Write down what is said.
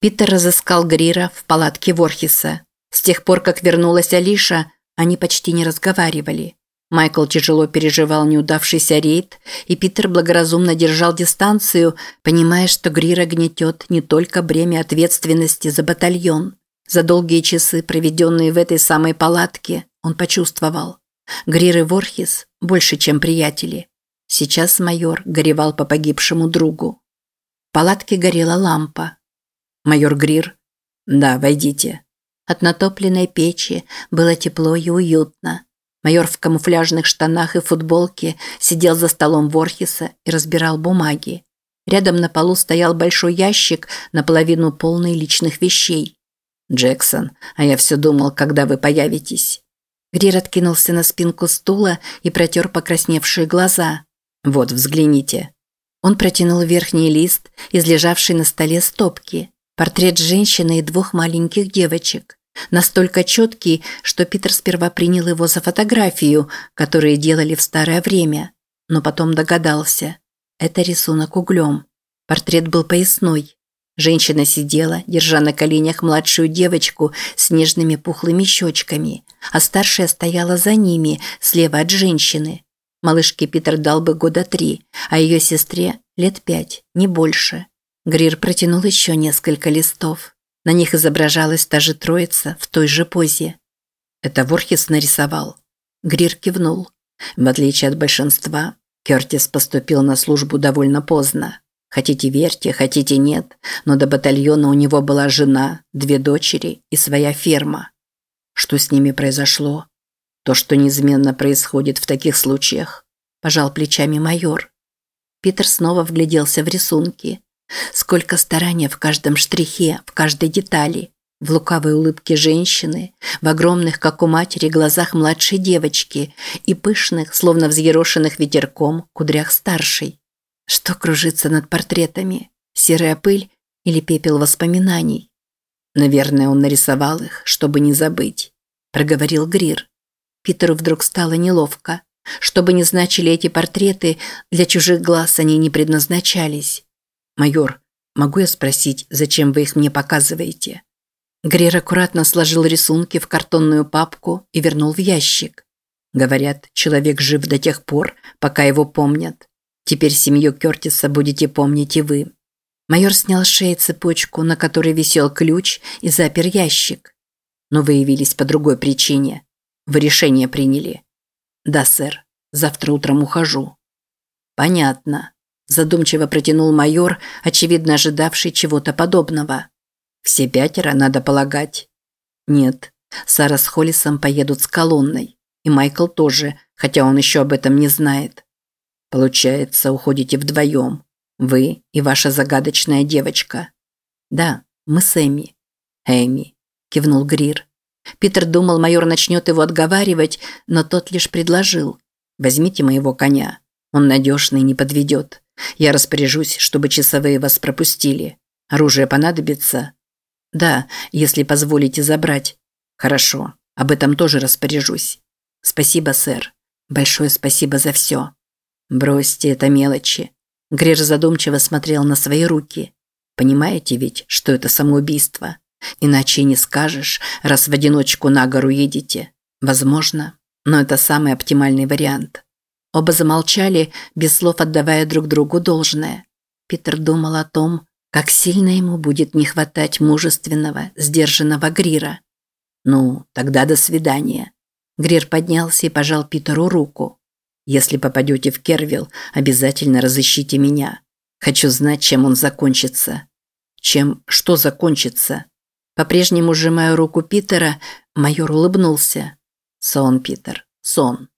Питер разыскал Грира в палатке Ворхиса. С тех пор, как вернулась Алиша, они почти не разговаривали. Майкл тяжело переживал неудавшийся рейд, и Питер благоразумно держал дистанцию, понимая, что Грира гнетет не только бремя ответственности за батальон. За долгие часы, проведенные в этой самой палатке, он почувствовал. Грир и Ворхис больше, чем приятели. Сейчас майор горевал по погибшему другу. В палатке горела лампа. Майор Грир. «Да, войдите». От натопленной печи было тепло и уютно. Майор в камуфляжных штанах и футболке сидел за столом Ворхиса и разбирал бумаги. Рядом на полу стоял большой ящик, наполовину полный личных вещей. «Джексон, а я все думал, когда вы появитесь». Грир откинулся на спинку стула и протер покрасневшие глаза. «Вот, взгляните». Он протянул верхний лист из лежавшей на столе стопки. Портрет женщины и двух маленьких девочек. Настолько четкий, что Питер сперва принял его за фотографию, которую делали в старое время, но потом догадался. Это рисунок углем. Портрет был поясной. Женщина сидела, держа на коленях младшую девочку с нежными пухлыми щечками, а старшая стояла за ними, слева от женщины. Малышке Питер дал бы года три, а ее сестре лет пять, не больше. Грир протянул еще несколько листов. На них изображалась та же троица в той же позе. Это Ворхис нарисовал. Грир кивнул. В отличие от большинства, Кертис поступил на службу довольно поздно. Хотите верьте, хотите нет, но до батальона у него была жена, две дочери и своя ферма. Что с ними произошло? То, что неизменно происходит в таких случаях. Пожал плечами майор. Питер снова вгляделся в рисунки. Сколько старания в каждом штрихе, в каждой детали. В лукавой улыбке женщины, в огромных, как у матери, глазах младшей девочки и пышных, словно взъерошенных ветерком, кудрях старшей. Что кружится над портретами? Серая пыль или пепел воспоминаний? Наверное, он нарисовал их, чтобы не забыть, проговорил Грир. Питеру вдруг стало неловко. Что бы ни значили эти портреты, для чужих глаз они не предназначались. «Майор, могу я спросить, зачем вы их мне показываете?» Грир аккуратно сложил рисунки в картонную папку и вернул в ящик. Говорят, человек жив до тех пор, пока его помнят. Теперь семью Кертиса будете помнить и вы. Майор снял с шеи цепочку, на которой висел ключ, и запер ящик. Но вы явились по другой причине. Вы решение приняли. Да, сэр. Завтра утром ухожу. Понятно задумчиво протянул майор, очевидно ожидавший чего-то подобного. Все пятеро, надо полагать. Нет, Сара с Холлисом поедут с колонной. И Майкл тоже, хотя он еще об этом не знает. Получается, уходите вдвоем. Вы и ваша загадочная девочка. Да, мы с Эми. Эми, кивнул Грир. Питер думал, майор начнет его отговаривать, но тот лишь предложил. Возьмите моего коня. Он надежный, не подведет. Я распоряжусь, чтобы часовые вас пропустили. Оружие понадобится? Да, если позволите забрать. Хорошо, об этом тоже распоряжусь. Спасибо, сэр. Большое спасибо за все. Бросьте это мелочи. Грир задумчиво смотрел на свои руки. Понимаете ведь, что это самоубийство? Иначе не скажешь, раз в одиночку на гору едете. Возможно, но это самый оптимальный вариант. Оба замолчали, без слов отдавая друг другу должное. Питер думал о том, как сильно ему будет не хватать мужественного, сдержанного Грира. «Ну, тогда до свидания». Грир поднялся и пожал Питеру руку. «Если попадете в Кервилл, обязательно разыщите меня. Хочу знать, чем он закончится». «Чем что закончится?» По-прежнему сжимая руку Питера, майор улыбнулся. «Сон, Питер, сон».